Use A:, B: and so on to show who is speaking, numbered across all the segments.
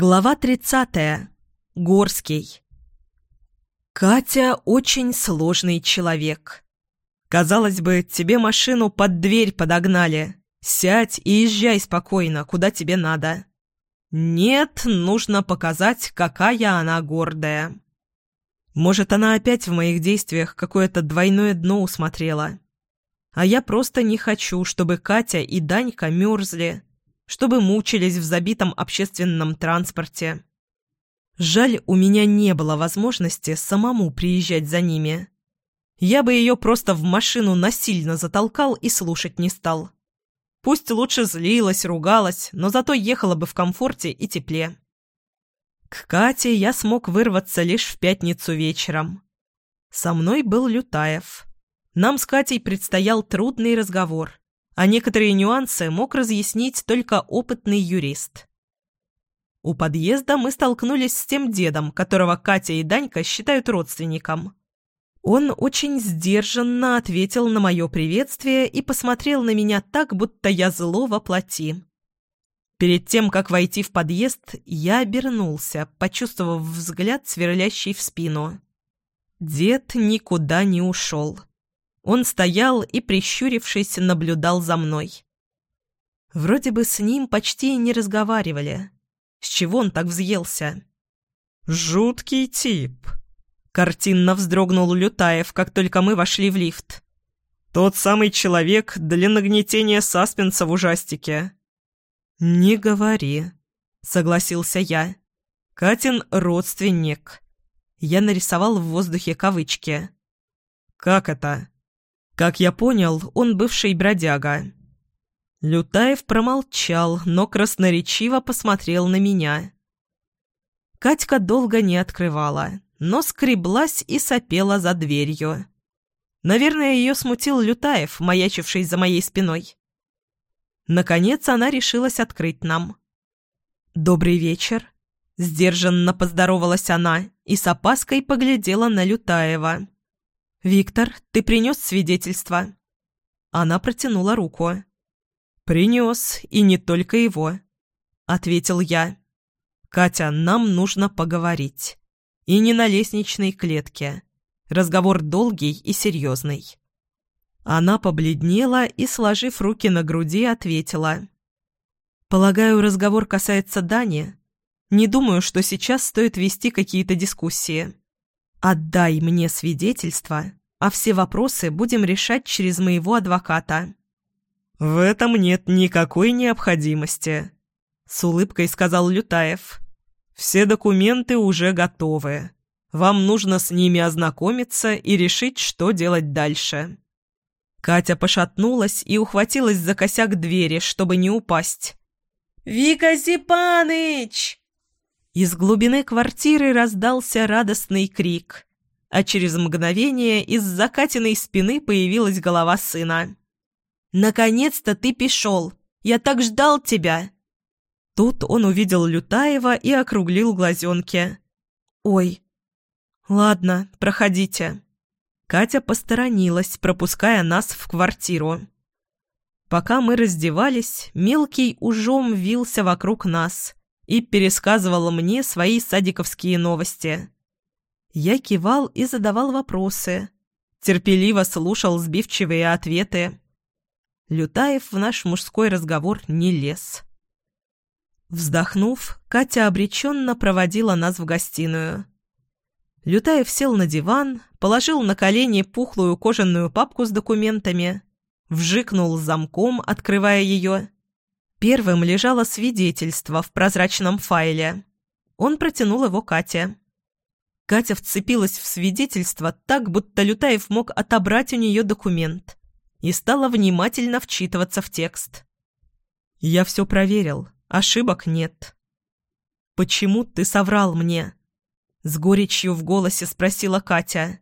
A: Глава 30. Горский. Катя очень сложный человек. Казалось бы, тебе машину под дверь подогнали. Сядь и езжай спокойно, куда тебе надо. Нет, нужно показать, какая она гордая. Может, она опять в моих действиях какое-то двойное дно усмотрела. А я просто не хочу, чтобы Катя и Данька мерзли чтобы мучились в забитом общественном транспорте. Жаль, у меня не было возможности самому приезжать за ними. Я бы ее просто в машину насильно затолкал и слушать не стал. Пусть лучше злилась, ругалась, но зато ехала бы в комфорте и тепле. К Кате я смог вырваться лишь в пятницу вечером. Со мной был Лютаев. Нам с Катей предстоял трудный разговор а некоторые нюансы мог разъяснить только опытный юрист. У подъезда мы столкнулись с тем дедом, которого Катя и Данька считают родственником. Он очень сдержанно ответил на мое приветствие и посмотрел на меня так, будто я зло воплоти. Перед тем, как войти в подъезд, я обернулся, почувствовав взгляд, сверлящий в спину. Дед никуда не ушел. Он стоял и, прищурившись, наблюдал за мной. Вроде бы с ним почти не разговаривали. С чего он так взъелся? «Жуткий тип», — картинно вздрогнул Лютаев, как только мы вошли в лифт. «Тот самый человек для нагнетения саспенса в ужастике». «Не говори», — согласился я. «Катин родственник». Я нарисовал в воздухе кавычки. «Как это?» Как я понял, он бывший бродяга. Лютаев промолчал, но красноречиво посмотрел на меня. Катька долго не открывала, но скреблась и сопела за дверью. Наверное, ее смутил Лютаев, маячивший за моей спиной. Наконец она решилась открыть нам. «Добрый вечер», — сдержанно поздоровалась она и с опаской поглядела на Лютаева. «Виктор, ты принес свидетельство?» Она протянула руку. «Принес, и не только его», — ответил я. «Катя, нам нужно поговорить. И не на лестничной клетке. Разговор долгий и серьезный». Она побледнела и, сложив руки на груди, ответила. «Полагаю, разговор касается Дани. Не думаю, что сейчас стоит вести какие-то дискуссии». «Отдай мне свидетельство, а все вопросы будем решать через моего адвоката». «В этом нет никакой необходимости», — с улыбкой сказал Лютаев. «Все документы уже готовы. Вам нужно с ними ознакомиться и решить, что делать дальше». Катя пошатнулась и ухватилась за косяк двери, чтобы не упасть. «Вика Зипаныч!» Из глубины квартиры раздался радостный крик, а через мгновение из закатенной спины появилась голова сына. «Наконец-то ты пришел! Я так ждал тебя!» Тут он увидел Лютаева и округлил глазенки. «Ой, ладно, проходите». Катя посторонилась, пропуская нас в квартиру. Пока мы раздевались, мелкий ужом вился вокруг нас, и пересказывал мне свои садиковские новости. Я кивал и задавал вопросы. Терпеливо слушал сбивчивые ответы. Лютаев в наш мужской разговор не лез. Вздохнув, Катя обреченно проводила нас в гостиную. Лютаев сел на диван, положил на колени пухлую кожаную папку с документами, вжикнул замком, открывая ее, Первым лежало свидетельство в прозрачном файле. Он протянул его Кате. Катя вцепилась в свидетельство так, будто Лютаев мог отобрать у нее документ, и стала внимательно вчитываться в текст. «Я все проверил. Ошибок нет». «Почему ты соврал мне?» С горечью в голосе спросила Катя.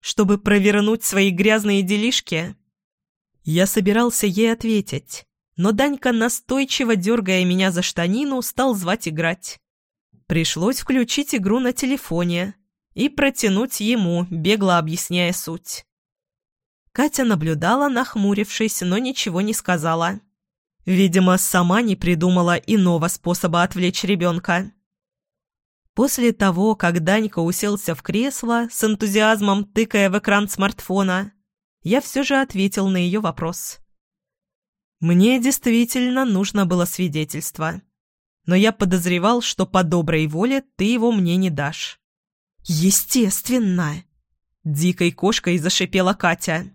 A: «Чтобы провернуть свои грязные делишки?» Я собирался ей ответить но Данька, настойчиво дергая меня за штанину, стал звать играть. Пришлось включить игру на телефоне и протянуть ему, бегло объясняя суть. Катя наблюдала, нахмурившись, но ничего не сказала. Видимо, сама не придумала иного способа отвлечь ребенка. После того, как Данька уселся в кресло, с энтузиазмом тыкая в экран смартфона, я все же ответил на ее вопрос. Мне действительно нужно было свидетельство. Но я подозревал, что по доброй воле ты его мне не дашь. «Естественно!» — дикой кошкой зашипела Катя.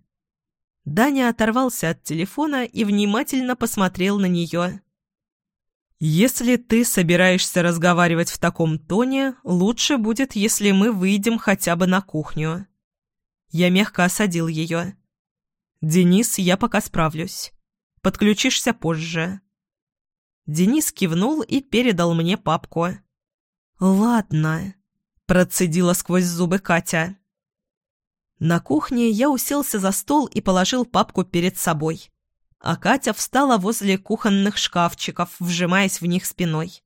A: Даня оторвался от телефона и внимательно посмотрел на нее. «Если ты собираешься разговаривать в таком тоне, лучше будет, если мы выйдем хотя бы на кухню». Я мягко осадил ее. «Денис, я пока справлюсь. Подключишься позже». Денис кивнул и передал мне папку. «Ладно», — процедила сквозь зубы Катя. На кухне я уселся за стол и положил папку перед собой а Катя встала возле кухонных шкафчиков, вжимаясь в них спиной.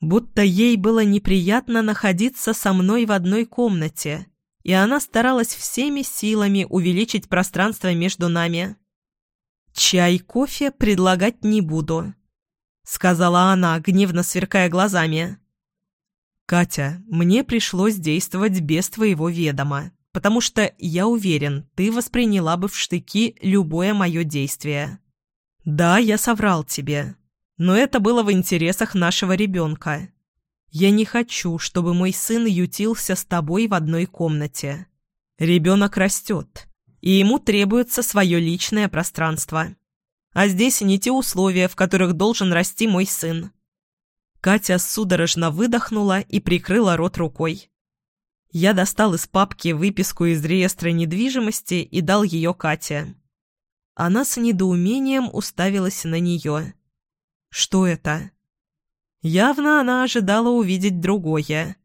A: Будто ей было неприятно находиться со мной в одной комнате, и она старалась всеми силами увеличить пространство между нами. «Чай, кофе предлагать не буду», — сказала она, гневно сверкая глазами. «Катя, мне пришлось действовать без твоего ведома, потому что, я уверен, ты восприняла бы в штыки любое мое действие». «Да, я соврал тебе. Но это было в интересах нашего ребенка. Я не хочу, чтобы мой сын ютился с тобой в одной комнате. Ребенок растет, и ему требуется свое личное пространство. А здесь не те условия, в которых должен расти мой сын». Катя судорожно выдохнула и прикрыла рот рукой. Я достал из папки выписку из реестра недвижимости и дал ее Кате. Она с недоумением уставилась на нее. «Что это?» Явно она ожидала увидеть другое.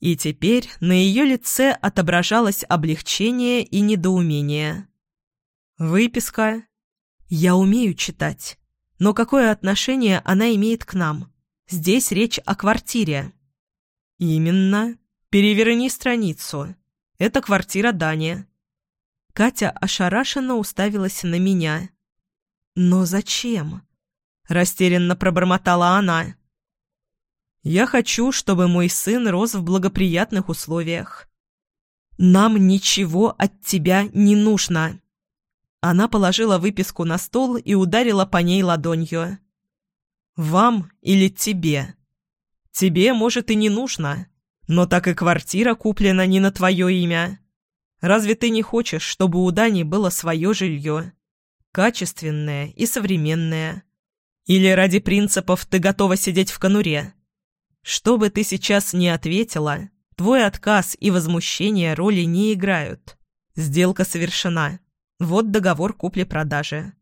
A: И теперь на ее лице отображалось облегчение и недоумение. «Выписка. Я умею читать. Но какое отношение она имеет к нам? Здесь речь о квартире». «Именно. Переверни страницу. Это квартира Дани. Катя ошарашенно уставилась на меня. «Но зачем?» – растерянно пробормотала она. «Я хочу, чтобы мой сын рос в благоприятных условиях. Нам ничего от тебя не нужно». Она положила выписку на стол и ударила по ней ладонью. «Вам или тебе? Тебе, может, и не нужно, но так и квартира куплена не на твое имя. Разве ты не хочешь, чтобы у Дани было свое жилье? Качественное и современное. Или ради принципов ты готова сидеть в конуре? Что бы ты сейчас ни ответила, твой отказ и возмущение роли не играют. Сделка совершена. Вот договор купли-продажи.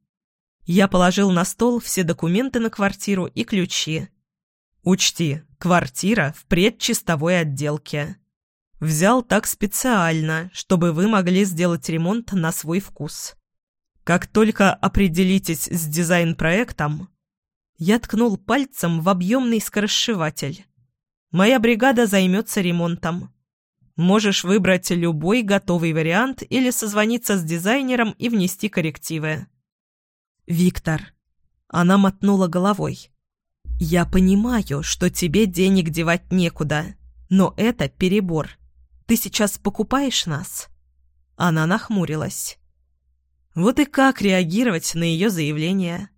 A: Я положил на стол все документы на квартиру и ключи. Учти, квартира в предчистовой отделке. Взял так специально, чтобы вы могли сделать ремонт на свой вкус. Как только определитесь с дизайн-проектом, я ткнул пальцем в объемный скоросшиватель. Моя бригада займется ремонтом. Можешь выбрать любой готовый вариант или созвониться с дизайнером и внести коррективы. «Виктор». Она мотнула головой. «Я понимаю, что тебе денег девать некуда, но это перебор. Ты сейчас покупаешь нас?» Она нахмурилась. Вот и как реагировать на ее заявление?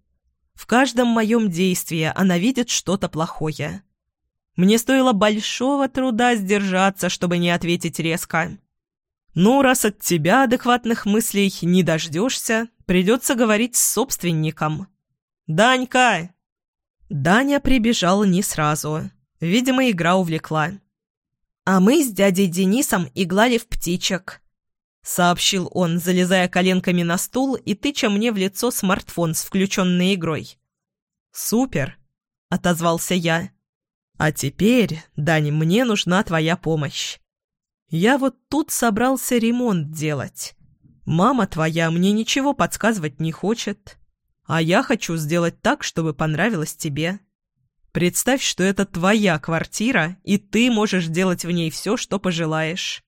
A: В каждом моем действии она видит что-то плохое. Мне стоило большого труда сдержаться, чтобы не ответить резко. «Ну, раз от тебя адекватных мыслей не дождешься, придется говорить с собственником». «Данька!» Даня прибежал не сразу. Видимо, игра увлекла. «А мы с дядей Денисом иглали в птичек», — сообщил он, залезая коленками на стул и тыча мне в лицо смартфон с включенной игрой. «Супер!» — отозвался я. «А теперь, Дань, мне нужна твоя помощь. Я вот тут собрался ремонт делать. Мама твоя мне ничего подсказывать не хочет, а я хочу сделать так, чтобы понравилось тебе». Представь, что это твоя квартира, и ты можешь делать в ней все, что пожелаешь.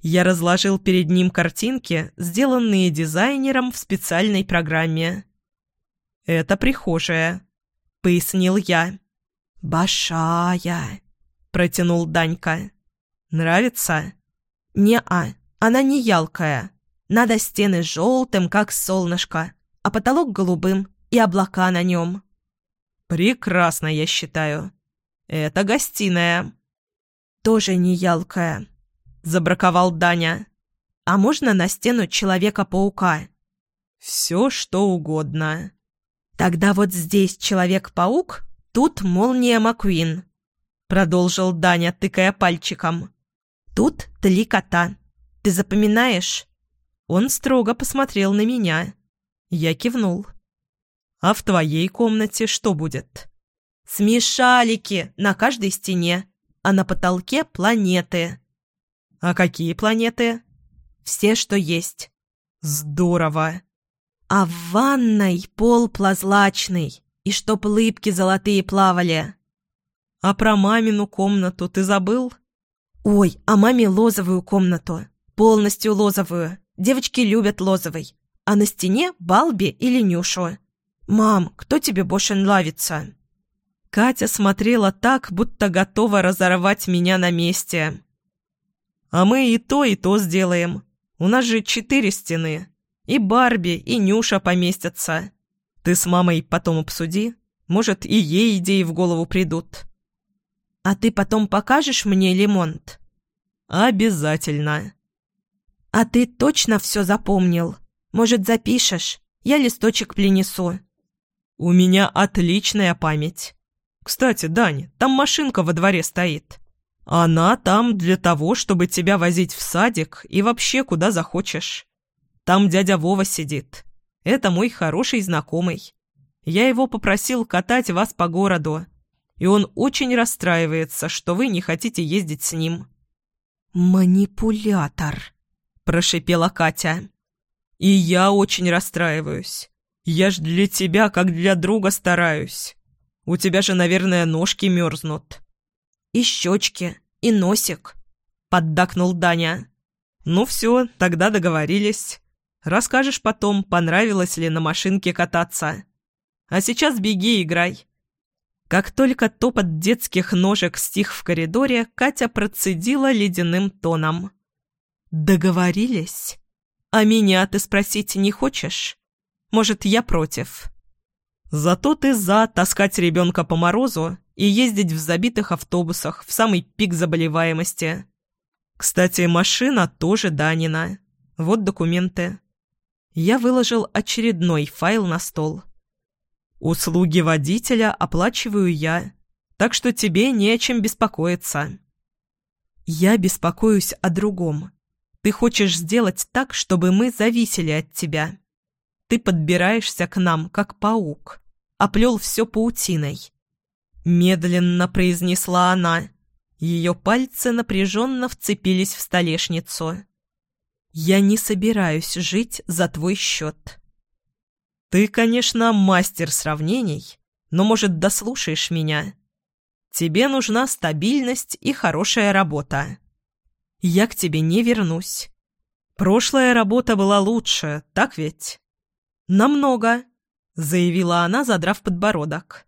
A: Я разложил перед ним картинки, сделанные дизайнером в специальной программе. «Это прихожая», — пояснил я. «Большая», — протянул Данька. «Нравится?» «Не-а, она не ялкая. Надо стены желтым, как солнышко, а потолок голубым и облака на нем». «Прекрасно, я считаю. Это гостиная». «Тоже не ялкая», — забраковал Даня. «А можно на стену Человека-паука?» «Все, что угодно». «Тогда вот здесь Человек-паук, тут молния Маккуин», — продолжил Даня, тыкая пальчиком. «Тут три кота. Ты запоминаешь?» Он строго посмотрел на меня. Я кивнул. «А в твоей комнате что будет?» «Смешалики на каждой стене, а на потолке планеты». «А какие планеты?» «Все, что есть». «Здорово!» «А в ванной пол плазлачный, и чтоб лыбки золотые плавали». «А про мамину комнату ты забыл?» «Ой, а маме лозовую комнату. Полностью лозовую. Девочки любят лозовый. А на стене Балби или Нюшу. «Мам, кто тебе больше нравится?» Катя смотрела так, будто готова разорвать меня на месте. «А мы и то, и то сделаем. У нас же четыре стены. И Барби, и Нюша поместятся. Ты с мамой потом обсуди. Может, и ей идеи в голову придут». «А ты потом покажешь мне лимонт?» «Обязательно». «А ты точно все запомнил? Может, запишешь? Я листочек принесу». «У меня отличная память. Кстати, Дань, там машинка во дворе стоит. Она там для того, чтобы тебя возить в садик и вообще куда захочешь. Там дядя Вова сидит. Это мой хороший знакомый. Я его попросил катать вас по городу, и он очень расстраивается, что вы не хотите ездить с ним». «Манипулятор», прошипела Катя. «И я очень расстраиваюсь. Я ж для тебя, как для друга, стараюсь. У тебя же, наверное, ножки мерзнут». «И щечки, и носик», — поддакнул Даня. «Ну все, тогда договорились. Расскажешь потом, понравилось ли на машинке кататься. А сейчас беги, играй». Как только топот детских ножек стих в коридоре, Катя процедила ледяным тоном. «Договорились? А меня ты спросить не хочешь? Может, я против?» «Зато ты за таскать ребенка по морозу и ездить в забитых автобусах в самый пик заболеваемости. Кстати, машина тоже Данина. Вот документы». Я выложил очередной файл на стол. «Услуги водителя оплачиваю я, так что тебе не о чем беспокоиться». «Я беспокоюсь о другом. Ты хочешь сделать так, чтобы мы зависели от тебя. Ты подбираешься к нам, как паук, оплел все паутиной. Медленно произнесла она. Ее пальцы напряженно вцепились в столешницу. «Я не собираюсь жить за твой счет». «Ты, конечно, мастер сравнений, но, может, дослушаешь меня? Тебе нужна стабильность и хорошая работа я к тебе не вернусь. Прошлая работа была лучше, так ведь? Намного, заявила она, задрав подбородок.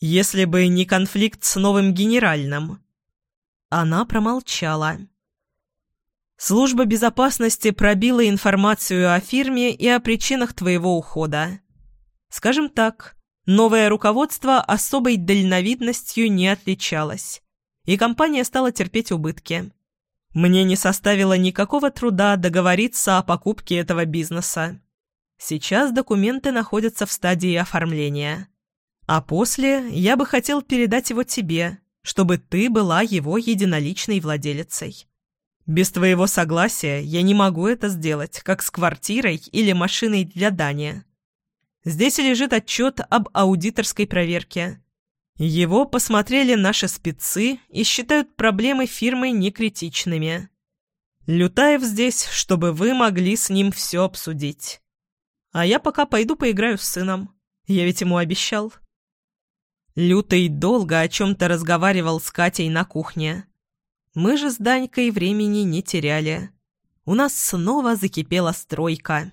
A: Если бы не конфликт с новым генеральным. Она промолчала. Служба безопасности пробила информацию о фирме и о причинах твоего ухода. Скажем так, новое руководство особой дальновидностью не отличалось, и компания стала терпеть убытки. Мне не составило никакого труда договориться о покупке этого бизнеса. Сейчас документы находятся в стадии оформления. А после я бы хотел передать его тебе, чтобы ты была его единоличной владелицей. Без твоего согласия я не могу это сделать, как с квартирой или машиной для Дани. Здесь лежит отчет об аудиторской проверке. Его посмотрели наши спецы и считают проблемы фирмы некритичными. Лютаев здесь, чтобы вы могли с ним все обсудить. А я пока пойду поиграю с сыном. Я ведь ему обещал. Лютый долго о чем-то разговаривал с Катей на кухне. Мы же с Данькой времени не теряли. У нас снова закипела стройка.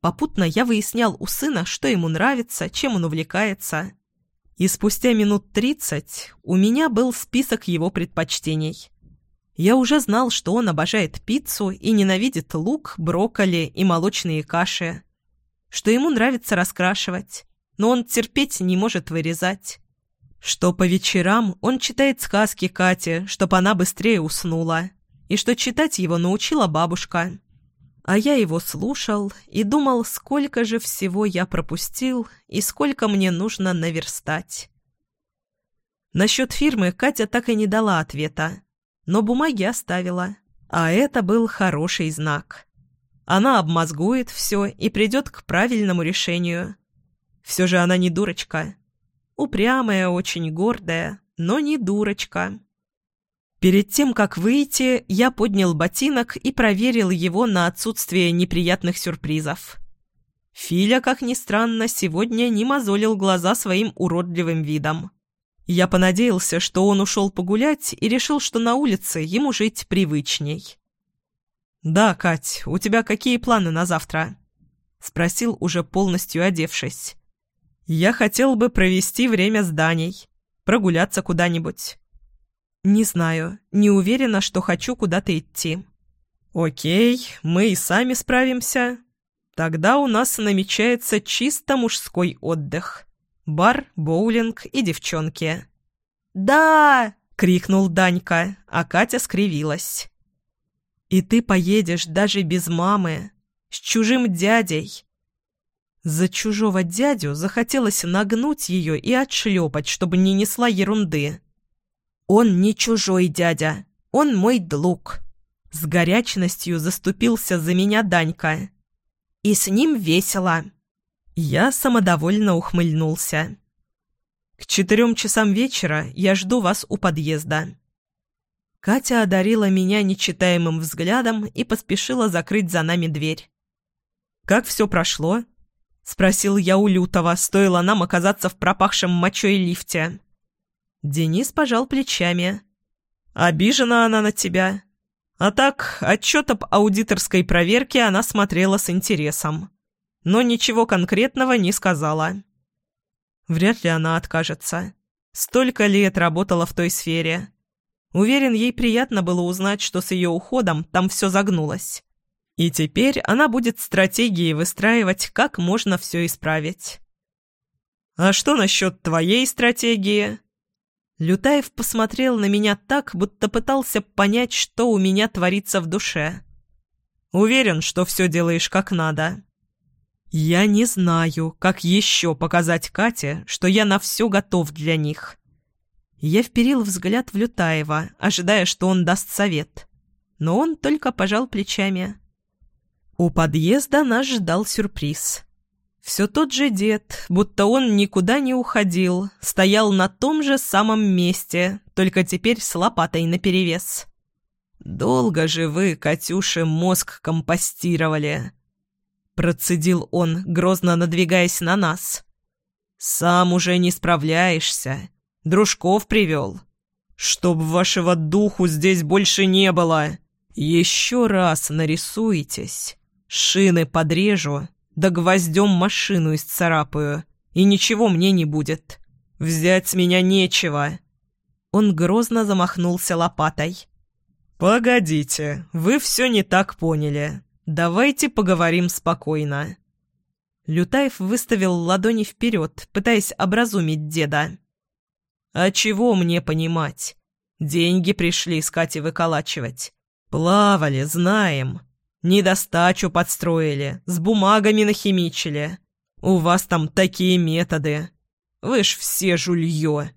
A: Попутно я выяснял у сына, что ему нравится, чем он увлекается. И спустя минут тридцать у меня был список его предпочтений. Я уже знал, что он обожает пиццу и ненавидит лук, брокколи и молочные каши. Что ему нравится раскрашивать, но он терпеть не может вырезать. Что по вечерам он читает сказки Кате, чтобы она быстрее уснула. И что читать его научила бабушка. А я его слушал и думал, сколько же всего я пропустил и сколько мне нужно наверстать. Насчет фирмы Катя так и не дала ответа, но бумаги оставила, а это был хороший знак. Она обмозгует все и придет к правильному решению. Все же она не дурочка. Упрямая, очень гордая, но не дурочка. Перед тем, как выйти, я поднял ботинок и проверил его на отсутствие неприятных сюрпризов. Филя, как ни странно, сегодня не мозолил глаза своим уродливым видом. Я понадеялся, что он ушел погулять и решил, что на улице ему жить привычней. «Да, Кать, у тебя какие планы на завтра?» — спросил, уже полностью одевшись. «Я хотел бы провести время с Даней, прогуляться куда-нибудь». «Не знаю. Не уверена, что хочу куда-то идти». «Окей, мы и сами справимся. Тогда у нас намечается чисто мужской отдых. Бар, боулинг и девчонки». «Да!» — крикнул Данька, а Катя скривилась. «И ты поедешь даже без мамы, с чужим дядей». За чужого дядю захотелось нагнуть ее и отшлепать, чтобы не несла ерунды. «Он не чужой дядя, он мой друг». С горячностью заступился за меня Данька. «И с ним весело». Я самодовольно ухмыльнулся. «К четырем часам вечера я жду вас у подъезда». Катя одарила меня нечитаемым взглядом и поспешила закрыть за нами дверь. «Как все прошло?» — спросил я у Лютого, стоило нам оказаться в пропахшем мочой лифте. Денис пожал плечами. «Обижена она на тебя. А так, отчет об аудиторской проверке она смотрела с интересом. Но ничего конкретного не сказала. Вряд ли она откажется. Столько лет работала в той сфере. Уверен, ей приятно было узнать, что с ее уходом там все загнулось. И теперь она будет стратегии выстраивать, как можно все исправить. «А что насчет твоей стратегии?» Лютаев посмотрел на меня так, будто пытался понять, что у меня творится в душе. «Уверен, что все делаешь как надо». «Я не знаю, как еще показать Кате, что я на все готов для них». Я вперил взгляд в Лютаева, ожидая, что он даст совет. Но он только пожал плечами. У подъезда нас ждал сюрприз. Все тот же дед, будто он никуда не уходил, стоял на том же самом месте, только теперь с лопатой наперевес. «Долго же вы, Катюше, мозг компостировали!» Процедил он, грозно надвигаясь на нас. «Сам уже не справляешься. Дружков привел. Чтоб вашего духу здесь больше не было. Еще раз нарисуйтесь, шины подрежу, да гвоздем машину исцарапаю, и ничего мне не будет. Взять с меня нечего». Он грозно замахнулся лопатой. «Погодите, вы все не так поняли. Давайте поговорим спокойно». Лютаев выставил ладони вперед, пытаясь образумить деда. «А чего мне понимать? Деньги пришли искать и выколачивать. Плавали, знаем. Недостачу подстроили, с бумагами нахимичили. У вас там такие методы. Вы ж все жулье.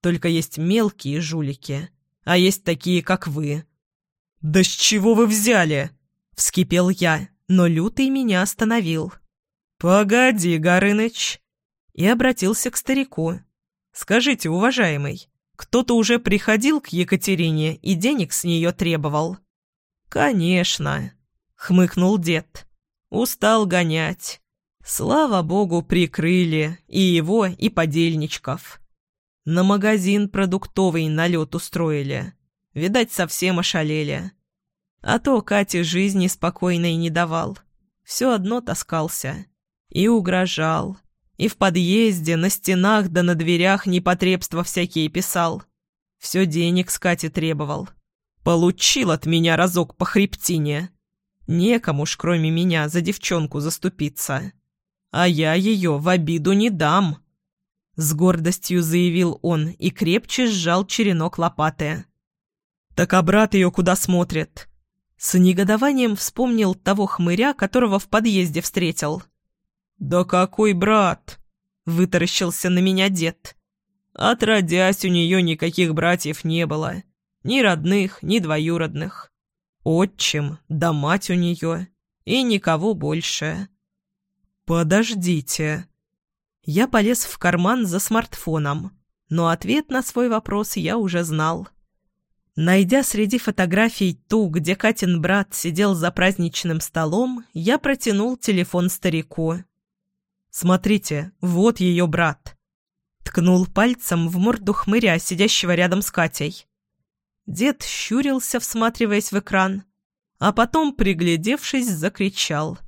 A: Только есть мелкие жулики, а есть такие, как вы». «Да с чего вы взяли?» — вскипел я, но Лютый меня остановил. «Погоди, Горыныч!» И обратился к старику. «Скажите, уважаемый, кто-то уже приходил к Екатерине и денег с нее требовал?» «Конечно хмыкнул дед. Устал гонять. Слава богу, прикрыли и его, и подельничков. На магазин продуктовый налет устроили. Видать, совсем ошалели. А то Кате жизни спокойной не давал. Все одно таскался. И угрожал. И в подъезде, на стенах да на дверях непотребства всякие писал. Все денег с Кати требовал. Получил от меня разок по хребтине. Некому ж, кроме меня, за девчонку заступиться. А я ее в обиду не дам. С гордостью заявил он и крепче сжал черенок лопаты. «Так а брат ее куда смотрит?» С негодованием вспомнил того хмыря, которого в подъезде встретил. «Да какой брат?» — вытаращился на меня дед. Отродясь, у нее никаких братьев не было. Ни родных, ни двоюродных. Отчим, да мать у нее. И никого больше. «Подождите». Я полез в карман за смартфоном, но ответ на свой вопрос я уже знал. Найдя среди фотографий ту, где Катин брат сидел за праздничным столом, я протянул телефон старику. «Смотрите, вот ее брат». Ткнул пальцем в морду хмыря, сидящего рядом с Катей. Дед щурился, всматриваясь в экран, а потом, приглядевшись, закричал.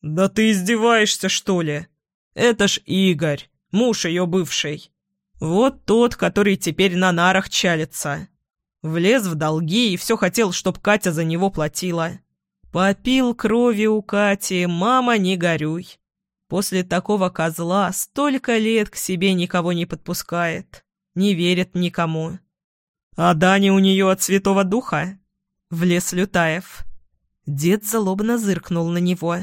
A: «Да ты издеваешься, что ли? Это ж Игорь, муж ее бывший. Вот тот, который теперь на нарах чалится. Влез в долги и все хотел, чтоб Катя за него платила. Попил крови у Кати, мама, не горюй. После такого козла столько лет к себе никого не подпускает, не верит никому. А Дани у нее от Святого Духа? Влез Лютаев. Дед злобно зыркнул на него.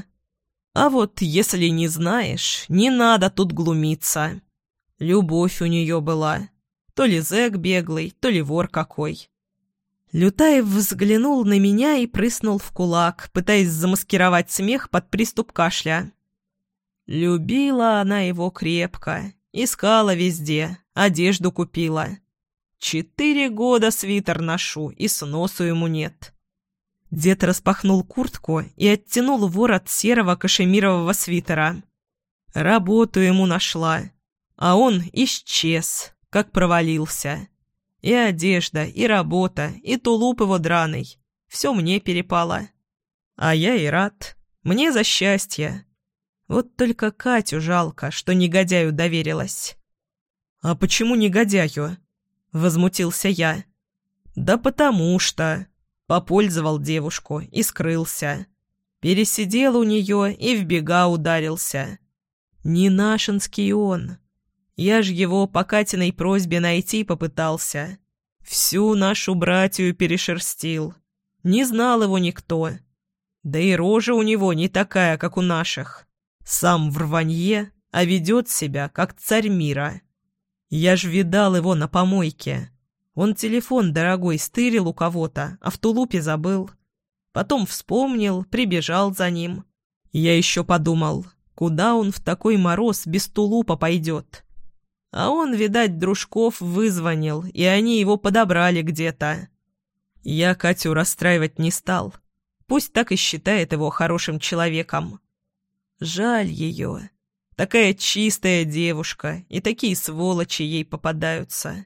A: А вот если не знаешь, не надо тут глумиться. Любовь у нее была. То ли зэк беглый, то ли вор какой. Лютаев взглянул на меня и прыснул в кулак, пытаясь замаскировать смех под приступ кашля. Любила она его крепко, искала везде, одежду купила. Четыре года свитер ношу, и сносу ему нет. Дед распахнул куртку и оттянул ворот серого кашемирового свитера. Работу ему нашла, а он исчез, как провалился. И одежда, и работа, и тулуп его драный. Все мне перепало. А я и рад. Мне за счастье. Вот только Катю жалко, что негодяю доверилась. «А почему негодяю?» — возмутился я. «Да потому что...» Попользовал девушку и скрылся. Пересидел у нее и в бега ударился. Не нашинский он. Я ж его по Катиной просьбе найти попытался. Всю нашу братью перешерстил. Не знал его никто. Да и рожа у него не такая, как у наших. Сам в рванье, а ведет себя, как царь мира. Я ж видал его на помойке. Он телефон дорогой стырил у кого-то, а в тулупе забыл. Потом вспомнил, прибежал за ним. Я еще подумал, куда он в такой мороз без тулупа пойдет. А он, видать, дружков вызвонил, и они его подобрали где-то. Я Катю расстраивать не стал. Пусть так и считает его хорошим человеком. Жаль ее. Такая чистая девушка, и такие сволочи ей попадаются.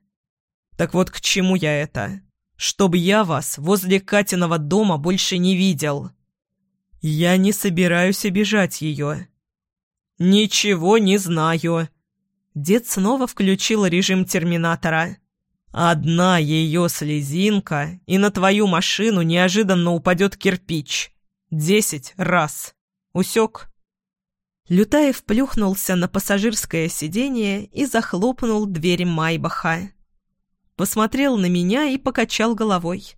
A: Так вот к чему я это? Чтоб я вас возле Катиного дома больше не видел. Я не собираюсь обижать ее. Ничего не знаю. Дед снова включил режим терминатора. «Одна ее слезинка, и на твою машину неожиданно упадет кирпич. Десять раз. Усек?» Лютаев плюхнулся на пассажирское сиденье и захлопнул дверь Майбаха. Посмотрел на меня и покачал головой.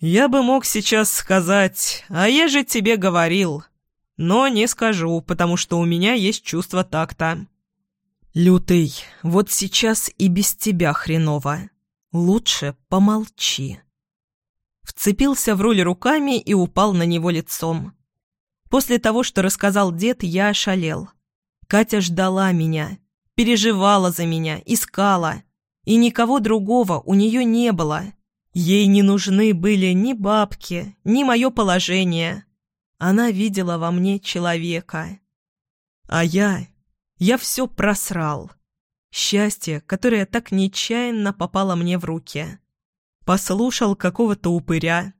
A: «Я бы мог сейчас сказать, а я же тебе говорил, но не скажу, потому что у меня есть чувство такта». «Лютый, вот сейчас и без тебя хреново. Лучше помолчи». Вцепился в руль руками и упал на него лицом. После того, что рассказал дед, я ошалел. Катя ждала меня, переживала за меня, искала. И никого другого у нее не было. Ей не нужны были ни бабки, ни мое положение. Она видела во мне человека. А я я все просрал. Счастье, которое так нечаянно попало мне в руки. Послушал какого-то упыря.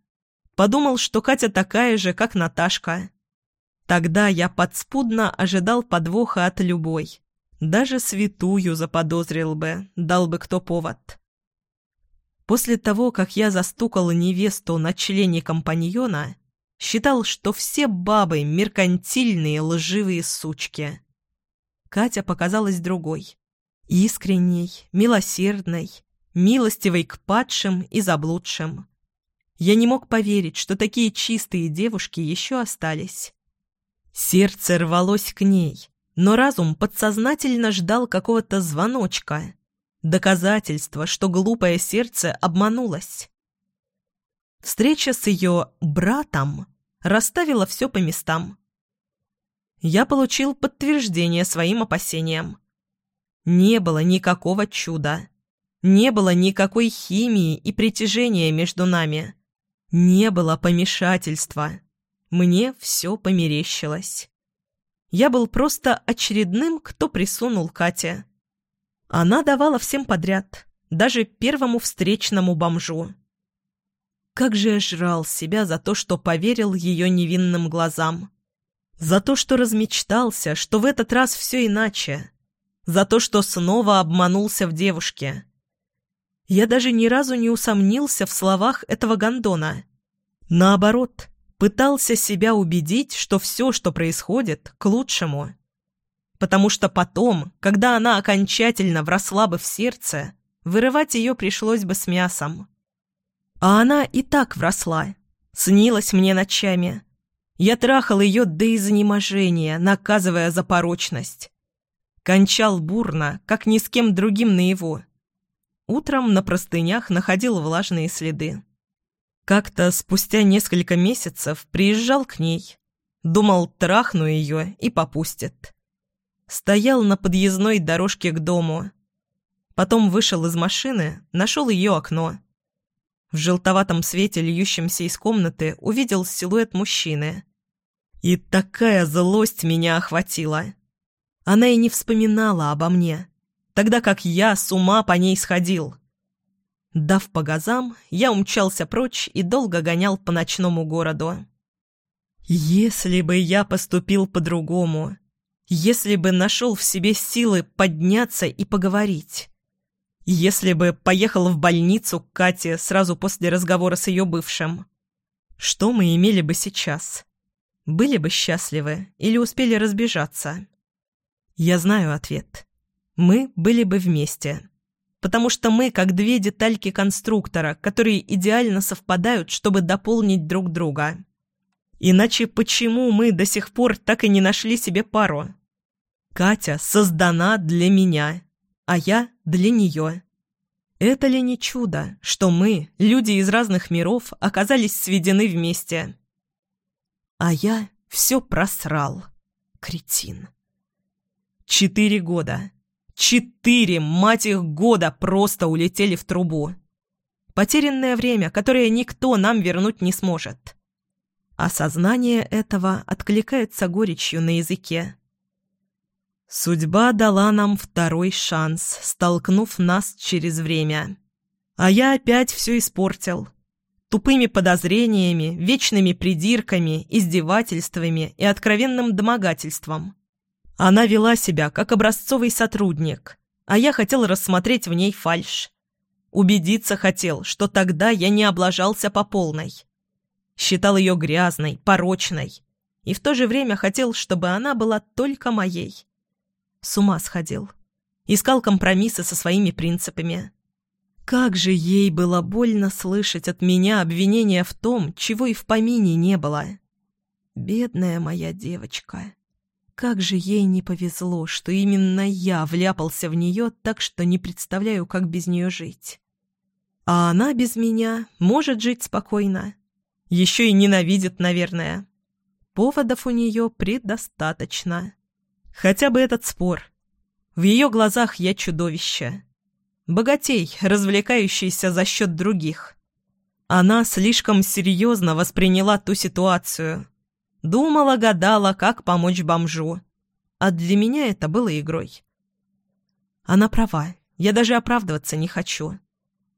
A: Подумал, что Катя такая же, как Наташка. Тогда я подспудно ожидал подвоха от любой. Даже святую заподозрил бы, дал бы кто повод. После того, как я застукал невесту на члене компаньона, считал, что все бабы — меркантильные лживые сучки. Катя показалась другой. Искренней, милосердной, милостивой к падшим и заблудшим. Я не мог поверить, что такие чистые девушки еще остались. Сердце рвалось к ней, но разум подсознательно ждал какого-то звоночка, доказательства, что глупое сердце обманулось. Встреча с ее «братом» расставила все по местам. Я получил подтверждение своим опасениям. Не было никакого чуда. Не было никакой химии и притяжения между нами. Не было помешательства. Мне все померещилось. Я был просто очередным, кто присунул Кате. Она давала всем подряд, даже первому встречному бомжу. Как же я жрал себя за то, что поверил ее невинным глазам. За то, что размечтался, что в этот раз все иначе. За то, что снова обманулся в девушке. Я даже ни разу не усомнился в словах этого гондона. Наоборот, пытался себя убедить, что все, что происходит, к лучшему. Потому что потом, когда она окончательно вросла бы в сердце, вырывать ее пришлось бы с мясом. А она и так вросла. Снилась мне ночами. Я трахал ее до изнеможения, наказывая за порочность. Кончал бурно, как ни с кем другим наяву. Утром на простынях находил влажные следы. Как-то спустя несколько месяцев приезжал к ней. Думал, трахну ее и попустит. Стоял на подъездной дорожке к дому. Потом вышел из машины, нашел ее окно. В желтоватом свете, льющемся из комнаты, увидел силуэт мужчины. И такая злость меня охватила. Она и не вспоминала обо мне, тогда как я с ума по ней сходил. Дав по газам, я умчался прочь и долго гонял по ночному городу. Если бы я поступил по-другому, если бы нашел в себе силы подняться и поговорить, если бы поехал в больницу к Кате сразу после разговора с ее бывшим, что мы имели бы сейчас? Были бы счастливы или успели разбежаться? Я знаю ответ. Мы были бы вместе. Потому что мы как две детальки конструктора, которые идеально совпадают, чтобы дополнить друг друга. Иначе почему мы до сих пор так и не нашли себе пару? Катя создана для меня, а я для нее. Это ли не чудо, что мы, люди из разных миров, оказались сведены вместе? А я все просрал, кретин. Четыре года. Четыре, мать их, года просто улетели в трубу. Потерянное время, которое никто нам вернуть не сможет. Осознание этого откликается горечью на языке. Судьба дала нам второй шанс, столкнув нас через время. А я опять все испортил. Тупыми подозрениями, вечными придирками, издевательствами и откровенным домогательством. Она вела себя как образцовый сотрудник, а я хотел рассмотреть в ней фальшь. Убедиться хотел, что тогда я не облажался по полной. Считал ее грязной, порочной, и в то же время хотел, чтобы она была только моей. С ума сходил. Искал компромиссы со своими принципами. Как же ей было больно слышать от меня обвинения в том, чего и в помине не было. Бедная моя девочка. Как же ей не повезло, что именно я вляпался в нее так, что не представляю, как без нее жить. А она без меня может жить спокойно. Еще и ненавидит, наверное. Поводов у нее предостаточно. Хотя бы этот спор. В ее глазах я чудовище. Богатей, развлекающийся за счет других. Она слишком серьезно восприняла ту ситуацию. Думала, гадала, как помочь бомжу. А для меня это было игрой. Она права. Я даже оправдываться не хочу.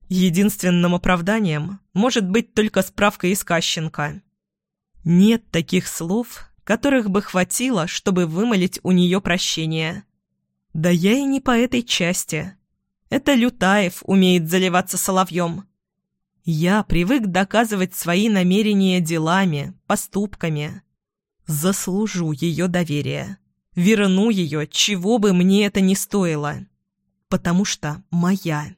A: Единственным оправданием может быть только справка из Кащенко. Нет таких слов, которых бы хватило, чтобы вымолить у нее прощение. Да я и не по этой части. Это Лютаев умеет заливаться соловьем. Я привык доказывать свои намерения делами, поступками. Заслужу ее доверие. Верну ее, чего бы мне это ни стоило. Потому что моя.